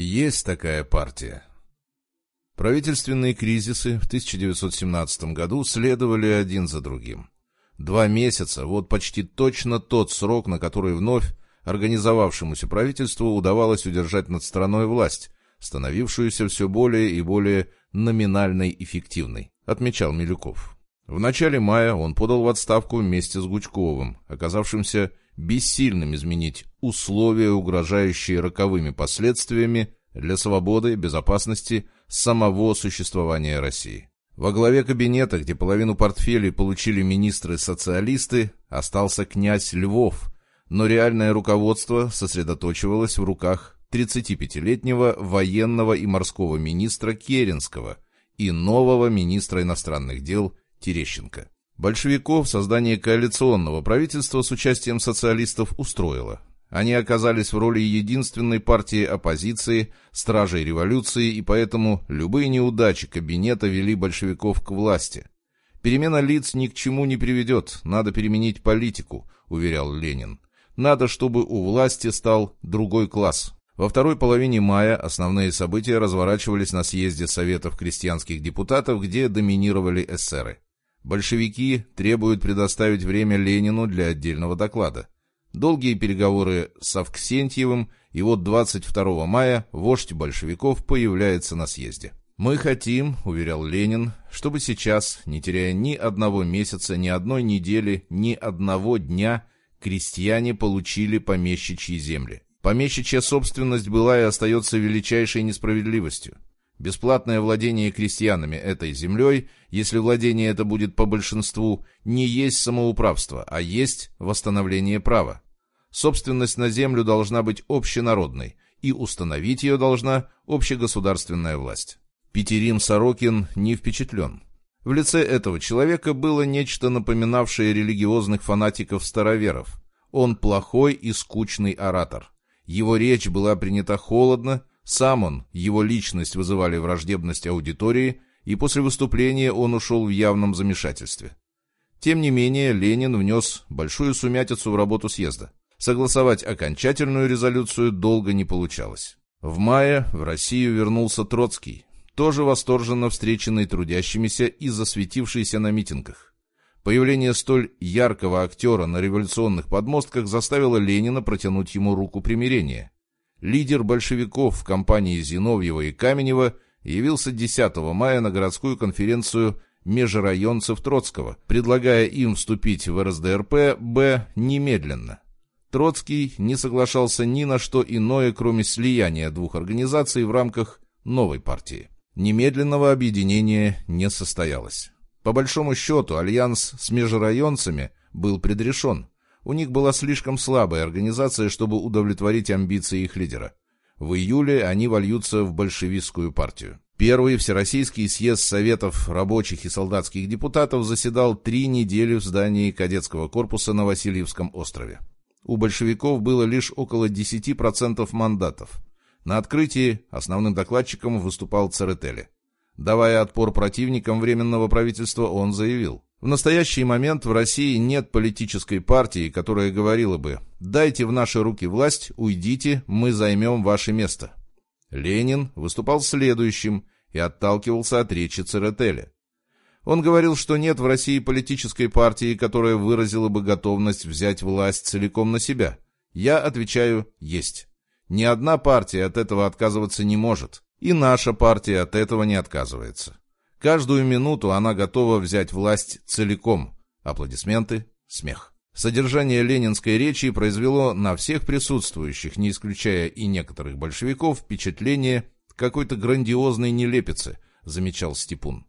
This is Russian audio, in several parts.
Есть такая партия. Правительственные кризисы в 1917 году следовали один за другим. Два месяца – вот почти точно тот срок, на который вновь организовавшемуся правительству удавалось удержать над страной власть, становившуюся все более и более номинальной эффективной, отмечал Милюков. В начале мая он подал в отставку вместе с Гучковым, оказавшимся бессильным изменить условия, угрожающие роковыми последствиями для свободы, безопасности, самого существования России. Во главе кабинета, где половину портфелей получили министры-социалисты, остался князь Львов, но реальное руководство сосредоточивалось в руках 35-летнего военного и морского министра Керенского и нового министра иностранных дел Терещенко. Большевиков создание коалиционного правительства с участием социалистов устроило. Они оказались в роли единственной партии оппозиции, стражей революции, и поэтому любые неудачи кабинета вели большевиков к власти. «Перемена лиц ни к чему не приведет, надо переменить политику», — уверял Ленин. «Надо, чтобы у власти стал другой класс». Во второй половине мая основные события разворачивались на съезде Советов крестьянских депутатов, где доминировали эсеры. Большевики требуют предоставить время Ленину для отдельного доклада. Долгие переговоры с Авксентьевым, и вот 22 мая вождь большевиков появляется на съезде. «Мы хотим», — уверял Ленин, — «чтобы сейчас, не теряя ни одного месяца, ни одной недели, ни одного дня, крестьяне получили помещичьи земли. Помещичья собственность была и остается величайшей несправедливостью. Бесплатное владение крестьянами этой землей, если владение это будет по большинству, не есть самоуправство, а есть восстановление права. Собственность на землю должна быть общенародной, и установить ее должна общегосударственная власть. Петерим Сорокин не впечатлен. В лице этого человека было нечто напоминавшее религиозных фанатиков-староверов. Он плохой и скучный оратор. Его речь была принята холодно, сам он, его личность вызывали враждебность аудитории, и после выступления он ушел в явном замешательстве. Тем не менее, Ленин внес большую сумятицу в работу съезда. Согласовать окончательную резолюцию долго не получалось. В мае в Россию вернулся Троцкий, тоже восторженно встреченный трудящимися и засветившийся на митингах. Появление столь яркого актера на революционных подмостках заставило Ленина протянуть ему руку примирения. Лидер большевиков в компании Зиновьева и Каменева явился 10 мая на городскую конференцию межрайонцев Троцкого, предлагая им вступить в РСДРП «Б» немедленно. Троцкий не соглашался ни на что иное, кроме слияния двух организаций в рамках новой партии. Немедленного объединения не состоялось. По большому счету, альянс с межрайонцами был предрешен. У них была слишком слабая организация, чтобы удовлетворить амбиции их лидера. В июле они вольются в большевистскую партию. Первый Всероссийский съезд Советов рабочих и солдатских депутатов заседал три недели в здании кадетского корпуса на Васильевском острове. У большевиков было лишь около 10% мандатов. На открытии основным докладчиком выступал Церетели. Давая отпор противникам Временного правительства, он заявил, в настоящий момент в России нет политической партии, которая говорила бы «дайте в наши руки власть, уйдите, мы займем ваше место». Ленин выступал следующим и отталкивался от речи Церетели. Он говорил, что нет в России политической партии, которая выразила бы готовность взять власть целиком на себя. Я отвечаю «есть». Ни одна партия от этого отказываться не может, и наша партия от этого не отказывается. Каждую минуту она готова взять власть целиком. Аплодисменты, смех. Содержание ленинской речи произвело на всех присутствующих, не исключая и некоторых большевиков, впечатление какой-то грандиозной нелепицы, замечал Степун.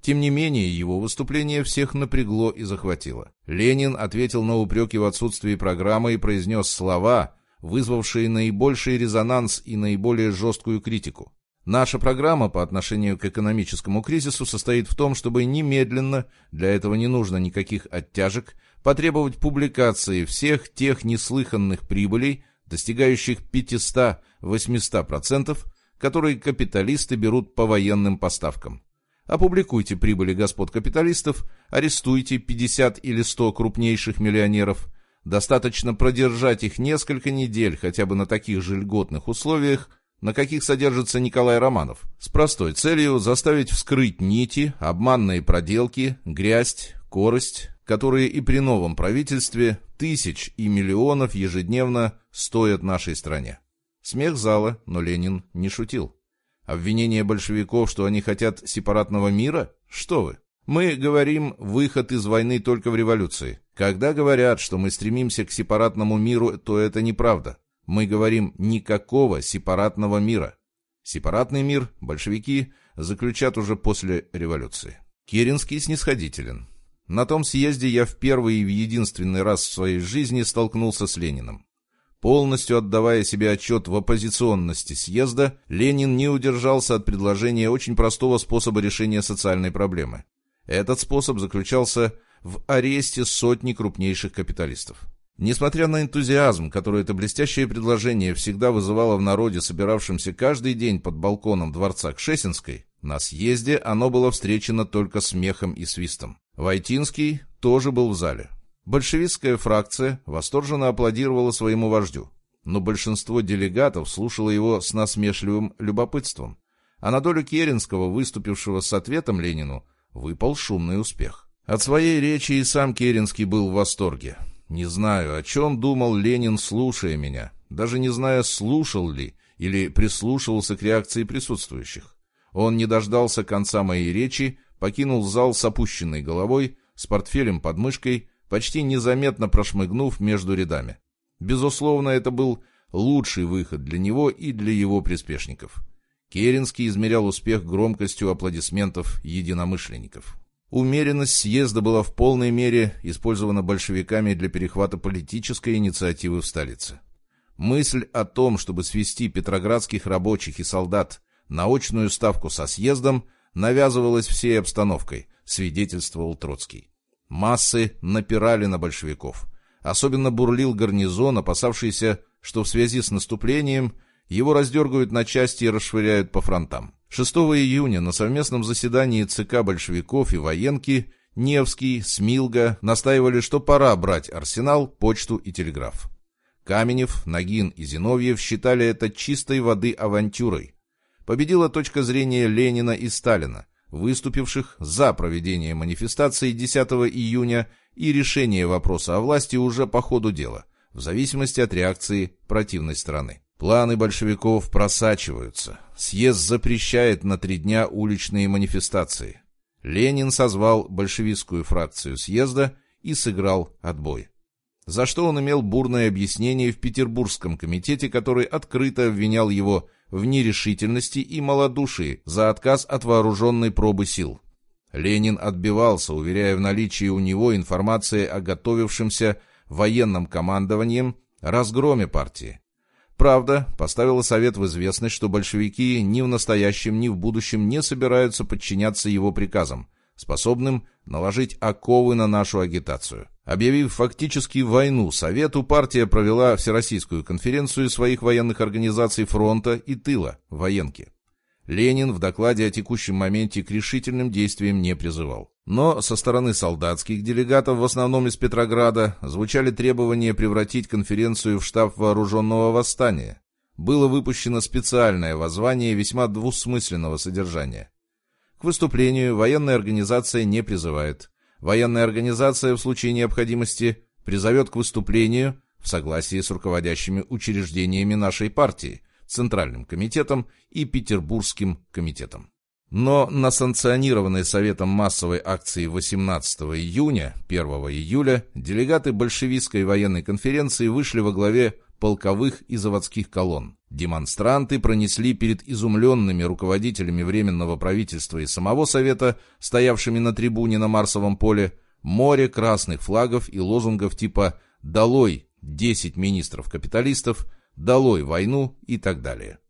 Тем не менее, его выступление всех напрягло и захватило. Ленин ответил на упреки в отсутствии программы и произнес слова, вызвавшие наибольший резонанс и наиболее жесткую критику. Наша программа по отношению к экономическому кризису состоит в том, чтобы немедленно, для этого не нужно никаких оттяжек, потребовать публикации всех тех неслыханных прибылей, достигающих 500-800%, которые капиталисты берут по военным поставкам. Опубликуйте прибыли господ капиталистов, арестуйте 50 или 100 крупнейших миллионеров. Достаточно продержать их несколько недель хотя бы на таких же льготных условиях – на каких содержится Николай Романов, с простой целью заставить вскрыть нити, обманные проделки, грязь, корость, которые и при новом правительстве тысяч и миллионов ежедневно стоят нашей стране. Смех зала, но Ленин не шутил. Обвинение большевиков, что они хотят сепаратного мира? Что вы? Мы говорим «выход из войны только в революции». Когда говорят, что мы стремимся к сепаратному миру, то это неправда. Мы говорим «никакого сепаратного мира». Сепаратный мир большевики заключат уже после революции. Керенский снисходителен. На том съезде я в первый и в единственный раз в своей жизни столкнулся с Лениным. Полностью отдавая себе отчет в оппозиционности съезда, Ленин не удержался от предложения очень простого способа решения социальной проблемы. Этот способ заключался в аресте сотни крупнейших капиталистов. Несмотря на энтузиазм, который это блестящее предложение всегда вызывало в народе, собиравшемся каждый день под балконом дворца Кшесинской, на съезде оно было встречено только смехом и свистом. Войтинский тоже был в зале. Большевистская фракция восторженно аплодировала своему вождю, но большинство делегатов слушало его с насмешливым любопытством. А на долю Керенского, выступившего с ответом Ленину, выпал шумный успех. От своей речи и сам Керенский был в восторге. Не знаю, о чем думал Ленин, слушая меня, даже не зная, слушал ли или прислушивался к реакции присутствующих. Он не дождался конца моей речи, покинул зал с опущенной головой, с портфелем под мышкой, почти незаметно прошмыгнув между рядами. Безусловно, это был лучший выход для него и для его приспешников. Керенский измерял успех громкостью аплодисментов единомышленников. Умеренность съезда была в полной мере использована большевиками для перехвата политической инициативы в столице. Мысль о том, чтобы свести петроградских рабочих и солдат на очную ставку со съездом, навязывалась всей обстановкой, свидетельствовал Троцкий. Массы напирали на большевиков. Особенно бурлил гарнизон, опасавшийся, что в связи с наступлением его раздергают на части и расшвыряют по фронтам. 6 июня на совместном заседании ЦК большевиков и военки Невский, Смилга настаивали, что пора брать арсенал, почту и телеграф. Каменев, Нагин и Зиновьев считали это чистой воды авантюрой. Победила точка зрения Ленина и Сталина, выступивших за проведение манифестации 10 июня и решение вопроса о власти уже по ходу дела, в зависимости от реакции противной стороны. Планы большевиков просачиваются. Съезд запрещает на три дня уличные манифестации. Ленин созвал большевистскую фракцию съезда и сыграл отбой. За что он имел бурное объяснение в Петербургском комитете, который открыто обвинял его в нерешительности и малодушии за отказ от вооруженной пробы сил. Ленин отбивался, уверяя в наличии у него информации о готовившемся военном командованием разгроме партии. Правда, поставила Совет в известность, что большевики ни в настоящем, ни в будущем не собираются подчиняться его приказам, способным наложить оковы на нашу агитацию. Объявив фактически войну Совету, партия провела Всероссийскую конференцию своих военных организаций фронта и тыла, военки. Ленин в докладе о текущем моменте к решительным действиям не призывал. Но со стороны солдатских делегатов, в основном из Петрограда, звучали требования превратить конференцию в штаб вооруженного восстания. Было выпущено специальное воззвание весьма двусмысленного содержания. К выступлению военная организация не призывает. Военная организация в случае необходимости призовет к выступлению в согласии с руководящими учреждениями нашей партии, Центральным комитетом и Петербургским комитетом. Но на санкционированной Советом массовой акции 18 июня, 1 июля, делегаты большевистской военной конференции вышли во главе полковых и заводских колонн. Демонстранты пронесли перед изумленными руководителями Временного правительства и самого Совета, стоявшими на трибуне на Марсовом поле, море красных флагов и лозунгов типа «Долой 10 министров-капиталистов», «Долой войну» и так далее.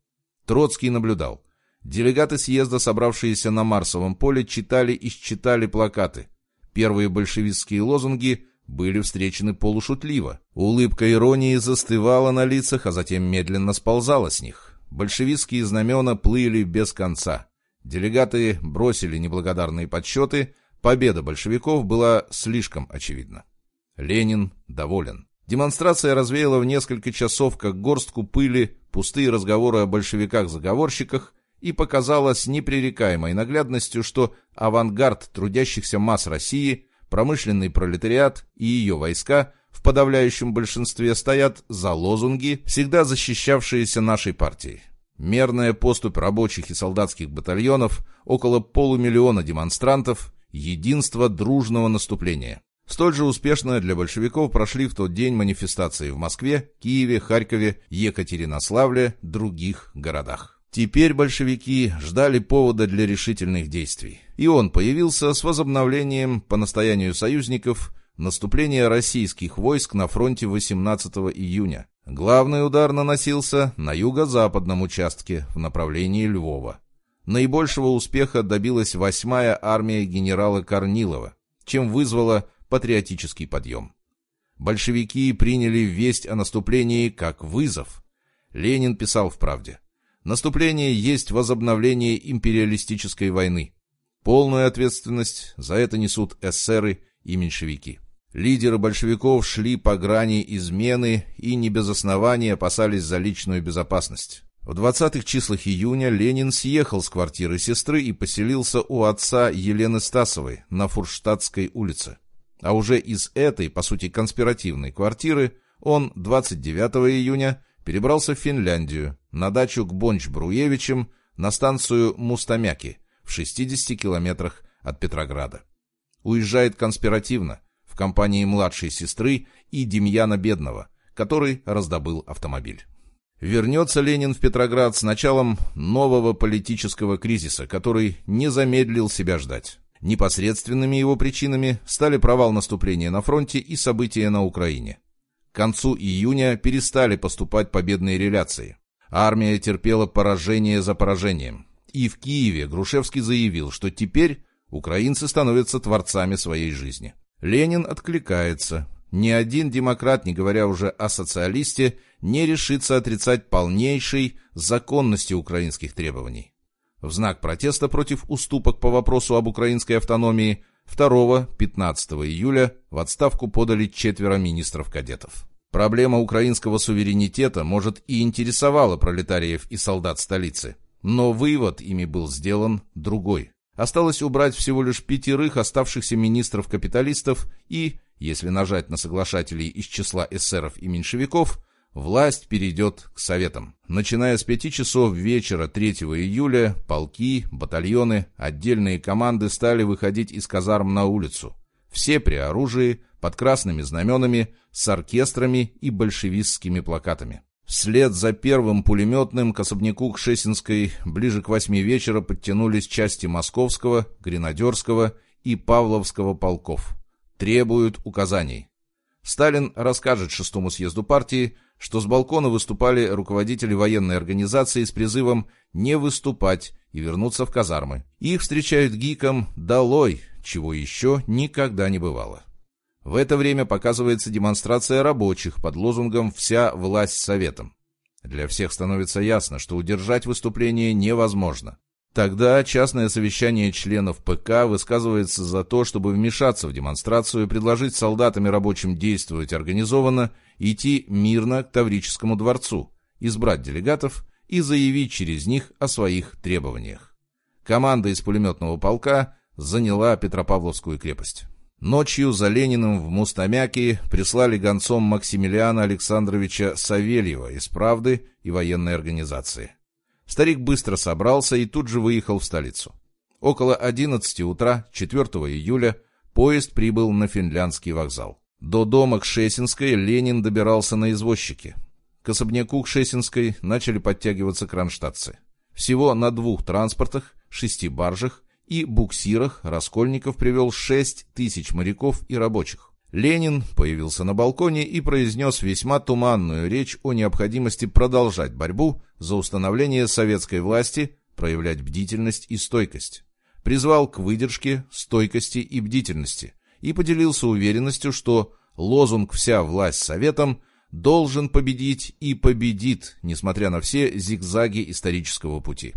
Троцкий наблюдал – Делегаты съезда, собравшиеся на Марсовом поле, читали и считали плакаты. Первые большевистские лозунги были встречены полушутливо. Улыбка иронии застывала на лицах, а затем медленно сползала с них. Большевистские знамена плыли без конца. Делегаты бросили неблагодарные подсчеты, победа большевиков была слишком очевидна. Ленин доволен. Демонстрация развеяла в несколько часов, как горстку пыли, пустые разговоры о большевиках-заговорщиках и показала с непререкаемой наглядностью, что авангард трудящихся масс России, промышленный пролетариат и ее войска в подавляющем большинстве стоят за лозунги, всегда защищавшиеся нашей партией. Мерная поступь рабочих и солдатских батальонов, около полумиллиона демонстрантов, единство дружного наступления. Столь же успешно для большевиков прошли в тот день манифестации в Москве, Киеве, Харькове, Екатеринославле, других городах. Теперь большевики ждали повода для решительных действий. И он появился с возобновлением, по настоянию союзников, наступления российских войск на фронте 18 июня. Главный удар наносился на юго-западном участке в направлении Львова. Наибольшего успеха добилась 8-я армия генерала Корнилова, чем вызвала патриотический подъем. Большевики приняли весть о наступлении как вызов. Ленин писал в «Правде». Наступление есть возобновление империалистической войны. Полную ответственность за это несут эсеры и меньшевики. Лидеры большевиков шли по грани измены и не без основания опасались за личную безопасность. В 20-х числах июня Ленин съехал с квартиры сестры и поселился у отца Елены Стасовой на Фурштадтской улице. А уже из этой, по сути, конспиративной квартиры он 29 июня перебрался в Финляндию, на дачу к Бонч-Бруевичам, на станцию Мустамяки в 60 километрах от Петрограда. Уезжает конспиративно, в компании младшей сестры и Демьяна Бедного, который раздобыл автомобиль. Вернется Ленин в Петроград с началом нового политического кризиса, который не замедлил себя ждать. Непосредственными его причинами стали провал наступления на фронте и события на Украине. К концу июня перестали поступать победные реляции. Армия терпела поражение за поражением. И в Киеве Грушевский заявил, что теперь украинцы становятся творцами своей жизни. Ленин откликается. Ни один демократ, не говоря уже о социалисте, не решится отрицать полнейшей законности украинских требований. В знак протеста против уступок по вопросу об украинской автономии 2-15 июля в отставку подали четверо министров-кадетов. Проблема украинского суверенитета, может, и интересовала пролетариев и солдат столицы, но вывод ими был сделан другой. Осталось убрать всего лишь пятерых оставшихся министров-капиталистов и, если нажать на соглашателей из числа эсеров и меньшевиков, власть перейдет к советам. Начиная с пяти часов вечера 3 июля полки, батальоны, отдельные команды стали выходить из казарм на улицу. Все при оружии, под красными знаменами, с оркестрами и большевистскими плакатами. Вслед за первым пулеметным к особняку Кшесинской ближе к восьми вечера подтянулись части Московского, Гренадерского и Павловского полков. Требуют указаний. Сталин расскажет шестому съезду партии, что с балкона выступали руководители военной организации с призывом не выступать и вернуться в казармы. Их встречают гиком «Долой», чего еще никогда не бывало. В это время показывается демонстрация рабочих под лозунгом «Вся власть советом». Для всех становится ясно, что удержать выступление невозможно. Тогда частное совещание членов ПК высказывается за то, чтобы вмешаться в демонстрацию, предложить солдатам и рабочим действовать организованно, идти мирно к Таврическому дворцу, избрать делегатов и заявить через них о своих требованиях. Команда из пулеметного полка заняла Петропавловскую крепость. Ночью за Лениным в Мустамяке прислали гонцом Максимилиана Александровича Савельева из «Правды» и военной организации. Старик быстро собрался и тут же выехал в столицу. Около 11 утра 4 июля поезд прибыл на финляндский вокзал. До дома Кшесинской Ленин добирался на извозчике. К особняку Кшесинской начали подтягиваться кронштадтцы. Всего на двух транспортах, шести баржах и буксирах Раскольников привел 6 тысяч моряков и рабочих. Ленин появился на балконе и произнес весьма туманную речь о необходимости продолжать борьбу за установление советской власти, проявлять бдительность и стойкость. Призвал к выдержке, стойкости и бдительности и поделился уверенностью, что лозунг «Вся власть советом» должен победить и победит, несмотря на все зигзаги исторического пути.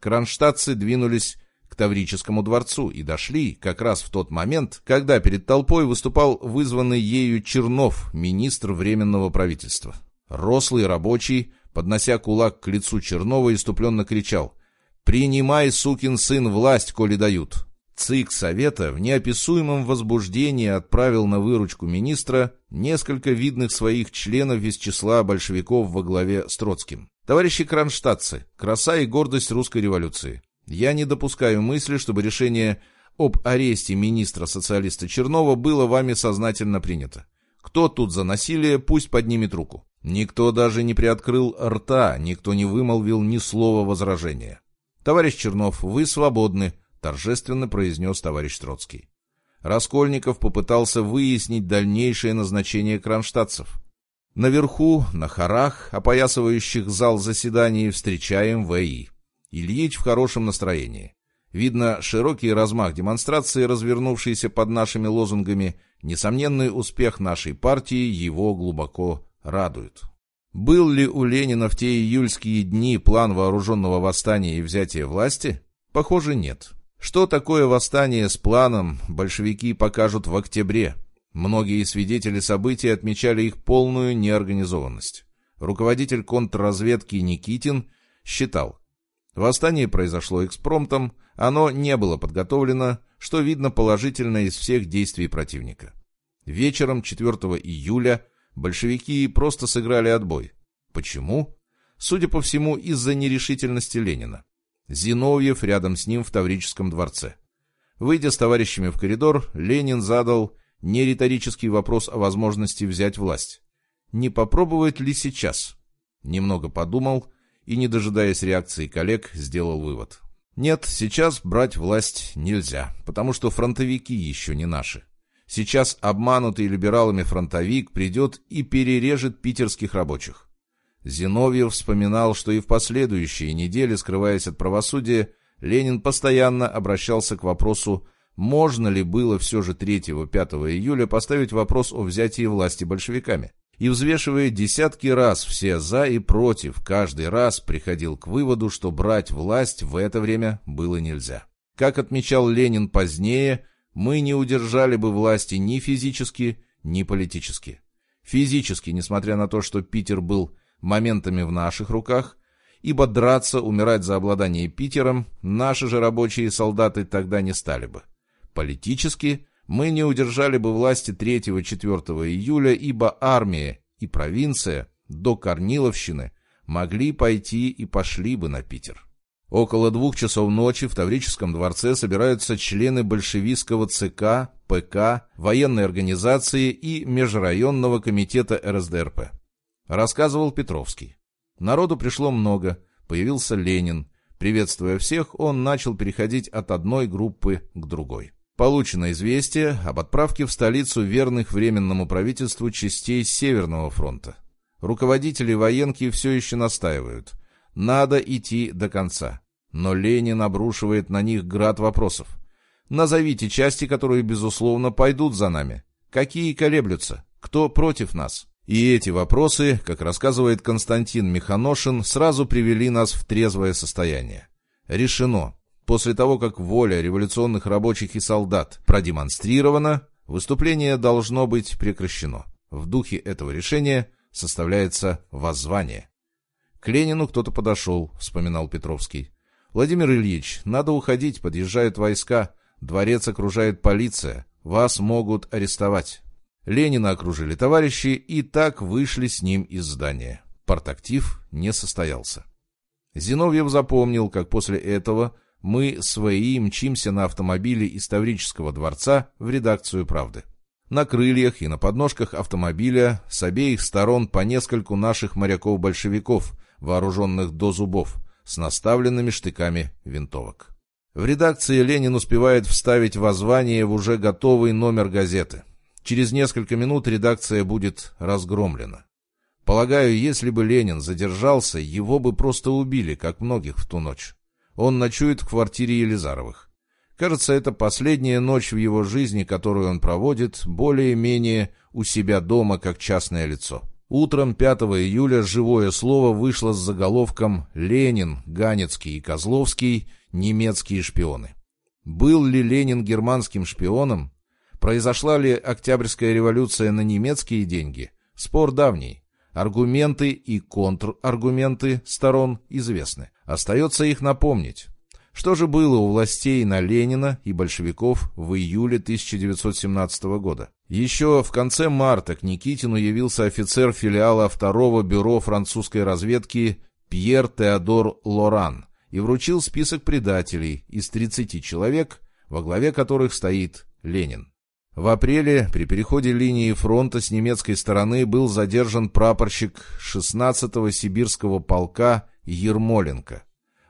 Кронштадтцы двинулись к Таврическому дворцу и дошли как раз в тот момент, когда перед толпой выступал вызванный ею Чернов, министр Временного правительства. Рослый рабочий, Поднося кулак к лицу Чернова, иступленно кричал «Принимай, сукин сын, власть, коли дают!» ЦИК Совета в неописуемом возбуждении отправил на выручку министра несколько видных своих членов из числа большевиков во главе с Троцким. Товарищи кронштадтцы, краса и гордость русской революции. Я не допускаю мысли, чтобы решение об аресте министра-социалиста Чернова было вами сознательно принято. Кто тут за насилие, пусть поднимет руку. Никто даже не приоткрыл рта, никто не вымолвил ни слова возражения. Товарищ Чернов, вы свободны, торжественно произнес товарищ Троцкий. Раскольников попытался выяснить дальнейшее назначение кронштадтцев. Наверху, на хорах, опоясывающих зал заседаний, встречаем ВИ. Ильич в хорошем настроении. Видно, широкий размах демонстрации, развернувшийся под нашими лозунгами, несомненный успех нашей партии его глубоко радует. Был ли у Ленина в те июльские дни план вооруженного восстания и взятия власти? Похоже, нет. Что такое восстание с планом, большевики покажут в октябре. Многие свидетели событий отмечали их полную неорганизованность. Руководитель контрразведки Никитин считал, восстание произошло экспромтом, оно не было подготовлено, что видно положительно из всех действий противника. Вечером 4 июля большевики просто сыграли отбой. Почему? Судя по всему, из-за нерешительности Ленина. Зиновьев рядом с ним в Таврическом дворце. Выйдя с товарищами в коридор, Ленин задал не риторический вопрос о возможности взять власть. Не попробовать ли сейчас? Немного подумал и, не дожидаясь реакции коллег, сделал вывод. Нет, сейчас брать власть нельзя, потому что фронтовики еще не наши. Сейчас обманутый либералами фронтовик придет и перережет питерских рабочих. Зиновьев вспоминал, что и в последующие недели, скрываясь от правосудия, Ленин постоянно обращался к вопросу, можно ли было все же 3-5 июля поставить вопрос о взятии власти большевиками. И взвешивая десятки раз все «за» и «против», каждый раз приходил к выводу, что брать власть в это время было нельзя. Как отмечал Ленин позднее, мы не удержали бы власти ни физически, ни политически. Физически, несмотря на то, что Питер был моментами в наших руках, ибо драться, умирать за обладание Питером наши же рабочие солдаты тогда не стали бы. Политически мы не удержали бы власти 3-4 июля, ибо армия и провинция до Корниловщины могли пойти и пошли бы на Питер. Около двух часов ночи в Таврическом дворце собираются члены большевистского ЦК, ПК, военной организации и Межрайонного комитета РСДРП. Рассказывал Петровский. Народу пришло много, появился Ленин. Приветствуя всех, он начал переходить от одной группы к другой. Получено известие об отправке в столицу верных Временному правительству частей Северного фронта. Руководители военки все еще настаивают. Надо идти до конца. Но Ленин обрушивает на них град вопросов. Назовите части, которые, безусловно, пойдут за нами. Какие колеблются? Кто против нас? И эти вопросы, как рассказывает Константин Миханошин, сразу привели нас в трезвое состояние. Решено. После того, как воля революционных рабочих и солдат продемонстрирована, выступление должно быть прекращено. В духе этого решения составляется воззвание. К Ленину кто-то подошел, вспоминал Петровский. «Владимир Ильич, надо уходить, подъезжают войска, дворец окружает полиция, вас могут арестовать». Ленина окружили товарищи и так вышли с ним из здания. Партактив не состоялся. Зиновьев запомнил, как после этого мы свои мчимся на автомобиле из Таврического дворца в редакцию «Правды». На крыльях и на подножках автомобиля с обеих сторон по нескольку наших моряков-большевиков, вооруженных до зубов, с наставленными штыками винтовок. В редакции Ленин успевает вставить воззвание в уже готовый номер газеты – Через несколько минут редакция будет разгромлена. Полагаю, если бы Ленин задержался, его бы просто убили, как многих в ту ночь. Он ночует в квартире Елизаровых. Кажется, это последняя ночь в его жизни, которую он проводит более-менее у себя дома, как частное лицо. Утром 5 июля «Живое слово» вышло с заголовком «Ленин, Ганецкий и Козловский. Немецкие шпионы». Был ли Ленин германским шпионом? Произошла ли Октябрьская революция на немецкие деньги? Спор давний. Аргументы и контраргументы сторон известны. Остается их напомнить. Что же было у властей на Ленина и большевиков в июле 1917 года? Еще в конце марта к Никитину явился офицер филиала второго бюро французской разведки Пьер Теодор Лоран и вручил список предателей из 30 человек, во главе которых стоит Ленин. В апреле при переходе линии фронта с немецкой стороны был задержан прапорщик 16-го сибирского полка Ермоленко.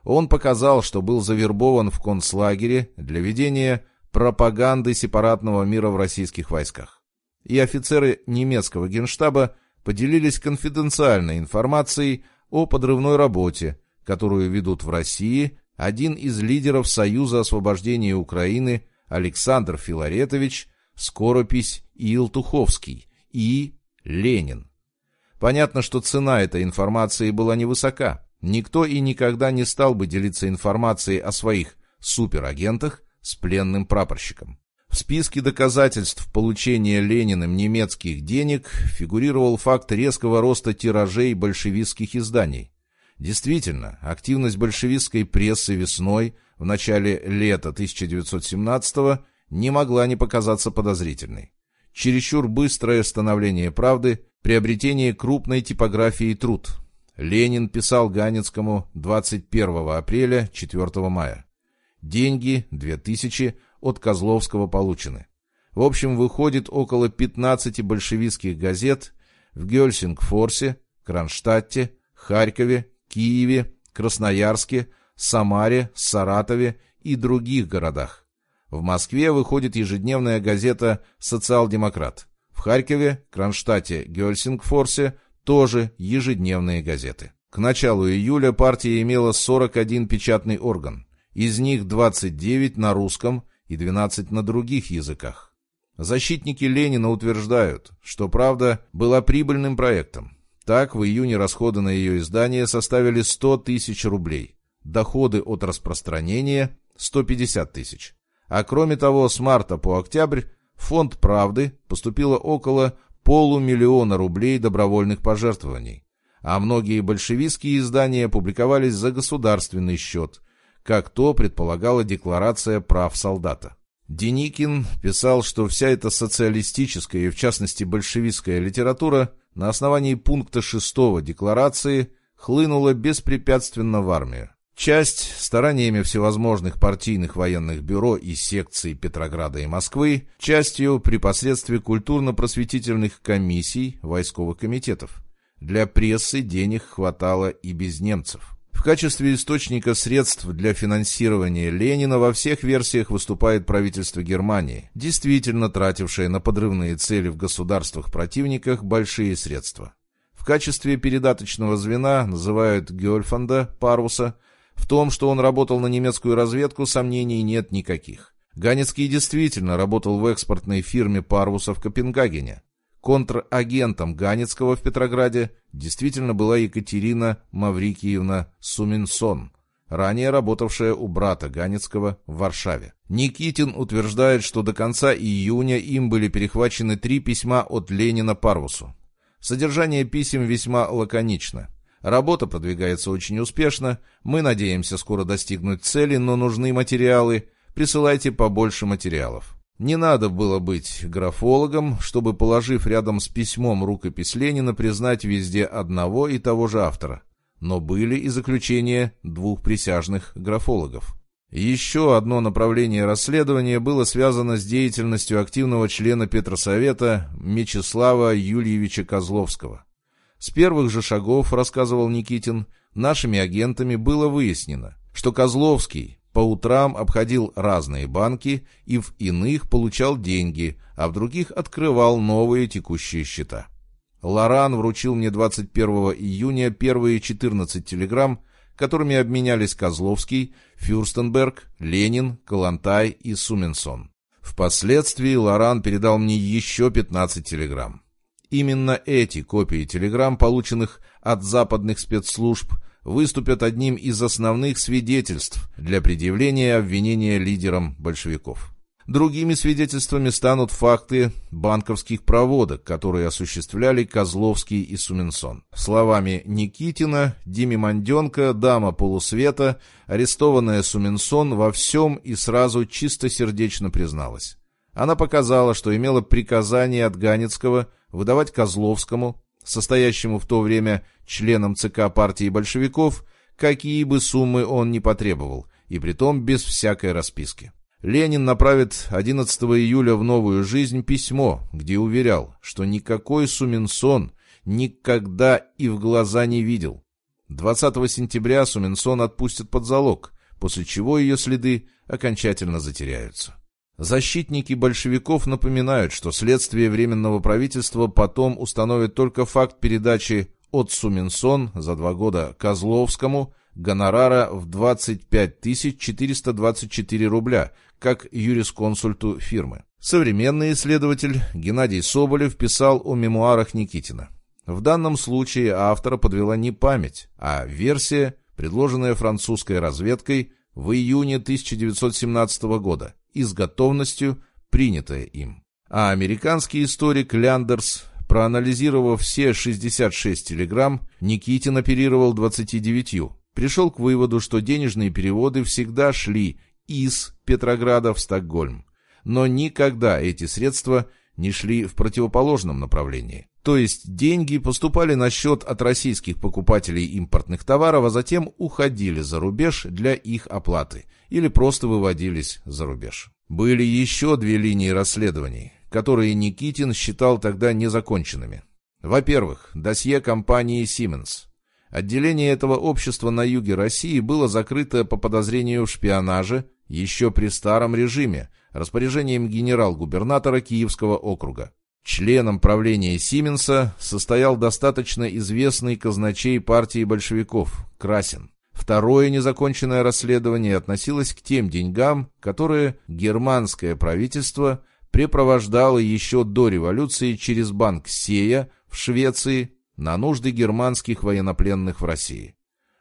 Он показал, что был завербован в концлагере для ведения пропаганды сепаратного мира в российских войсках. И офицеры немецкого генштаба поделились конфиденциальной информацией о подрывной работе, которую ведут в России один из лидеров Союза освобождения Украины Александр Филаретович, Скоропись Илтуховский и Ленин. Понятно, что цена этой информации была невысока. Никто и никогда не стал бы делиться информацией о своих суперагентах с пленным прапорщиком. В списке доказательств получения Лениным немецких денег фигурировал факт резкого роста тиражей большевистских изданий. Действительно, активность большевистской прессы весной, в начале лета 1917 не могла не показаться подозрительной. Чересчур быстрое становление правды, приобретение крупной типографии труд. Ленин писал Ганецкому 21 апреля 4 мая. Деньги, 2000, от Козловского получены. В общем, выходит около 15 большевистских газет в Гельсингфорсе, Кронштадте, Харькове, Киеве, Красноярске, Самаре, Саратове и других городах. В Москве выходит ежедневная газета «Социал-демократ». В Харькове, Кронштадте, Гельсингфорсе тоже ежедневные газеты. К началу июля партия имела 41 печатный орган, из них 29 на русском и 12 на других языках. Защитники Ленина утверждают, что «Правда» была прибыльным проектом. Так, в июне расходы на ее издание составили 100 тысяч рублей, доходы от распространения – 150 тысяч. А кроме того, с марта по октябрь в фонд «Правды» поступило около полумиллиона рублей добровольных пожертвований, а многие большевистские издания публиковались за государственный счет, как то предполагала Декларация прав солдата. Деникин писал, что вся эта социалистическая и, в частности, большевистская литература на основании пункта 6 Декларации хлынула беспрепятственно в армию. Часть стараниями всевозможных партийных военных бюро и секций Петрограда и Москвы, частью при посредстве культурно-просветительных комиссий войсковых комитетов. Для прессы денег хватало и без немцев. В качестве источника средств для финансирования Ленина во всех версиях выступает правительство Германии, действительно тратившее на подрывные цели в государствах-противниках большие средства. В качестве передаточного звена называют Гёльфанда, Паруса. В том, что он работал на немецкую разведку, сомнений нет никаких. Ганецкий действительно работал в экспортной фирме Парвуса в Копенгагене. Контрагентом Ганецкого в Петрограде действительно была Екатерина Маврикиевна Суминсон, ранее работавшая у брата Ганецкого в Варшаве. Никитин утверждает, что до конца июня им были перехвачены три письма от Ленина Парвусу. Содержание писем весьма лаконично. Работа продвигается очень успешно, мы надеемся скоро достигнуть цели, но нужны материалы, присылайте побольше материалов. Не надо было быть графологом, чтобы, положив рядом с письмом рукопись Ленина, признать везде одного и того же автора. Но были и заключения двух присяжных графологов. Еще одно направление расследования было связано с деятельностью активного члена Петросовета Мечислава Юльевича Козловского. С первых же шагов, рассказывал Никитин, нашими агентами было выяснено, что Козловский по утрам обходил разные банки и в иных получал деньги, а в других открывал новые текущие счета. Лоран вручил мне 21 июня первые 14 телеграмм, которыми обменялись Козловский, Фюрстенберг, Ленин, Калантай и Суменсон. Впоследствии Лоран передал мне еще 15 телеграмм. Именно эти копии телеграмм, полученных от западных спецслужб, выступят одним из основных свидетельств для предъявления обвинения лидерам большевиков. Другими свидетельствами станут факты банковских проводок, которые осуществляли Козловский и Суменсон. Словами Никитина, Дими Манденко, дама полусвета, арестованная Суменсон во всем и сразу чистосердечно призналась. Она показала, что имела приказание от Ганецкого выдавать Козловскому, состоящему в то время членом ЦК партии большевиков, какие бы суммы он ни потребовал, и притом без всякой расписки. Ленин направит 11 июля в «Новую жизнь» письмо, где уверял, что никакой Суменсон никогда и в глаза не видел. 20 сентября Суменсон отпустят под залог, после чего ее следы окончательно затеряются. Защитники большевиков напоминают, что следствие Временного правительства потом установит только факт передачи от Суменсон за два года Козловскому гонорара в 25 424 рубля, как юрисконсульту фирмы. Современный исследователь Геннадий Соболев писал о мемуарах Никитина. В данном случае автора подвела не память, а версия, предложенная французской разведкой в июне 1917 года и с готовностью принятая им. А американский историк Ляндерс, проанализировав все 66 телеграмм, Никитин оперировал 29, пришел к выводу, что денежные переводы всегда шли из Петрограда в Стокгольм. Но никогда эти средства не шли в противоположном направлении. То есть деньги поступали на счет от российских покупателей импортных товаров, а затем уходили за рубеж для их оплаты или просто выводились за рубеж. Были еще две линии расследований, которые Никитин считал тогда незаконченными. Во-первых, досье компании Siemens. Отделение этого общества на юге России было закрыто по подозрению в шпионаже еще при старом режиме, распоряжением генерал-губернатора Киевского округа. Членом правления Сименса состоял достаточно известный казначей партии большевиков Красин. Второе незаконченное расследование относилось к тем деньгам, которые германское правительство препровождало еще до революции через банк Сея в Швеции на нужды германских военнопленных в России.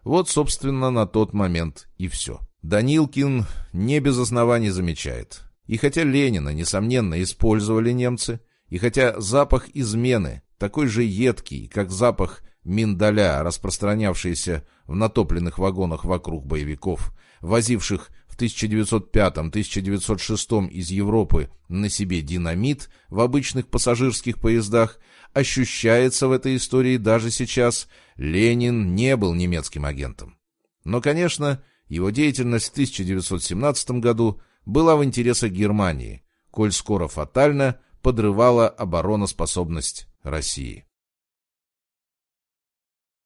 Вот, собственно, на тот момент и все. Данилкин не без оснований замечает. И хотя Ленина, несомненно, использовали немцы, и хотя запах измены такой же едкий, как запах миндаля, распространявшийся в натопленных вагонах вокруг боевиков, возивших в 1905-1906 из Европы на себе динамит в обычных пассажирских поездах, ощущается в этой истории даже сейчас, Ленин не был немецким агентом. Но, конечно, его деятельность в 1917 году была в интересах Германии, коль скоро фатально подрывала обороноспособность России.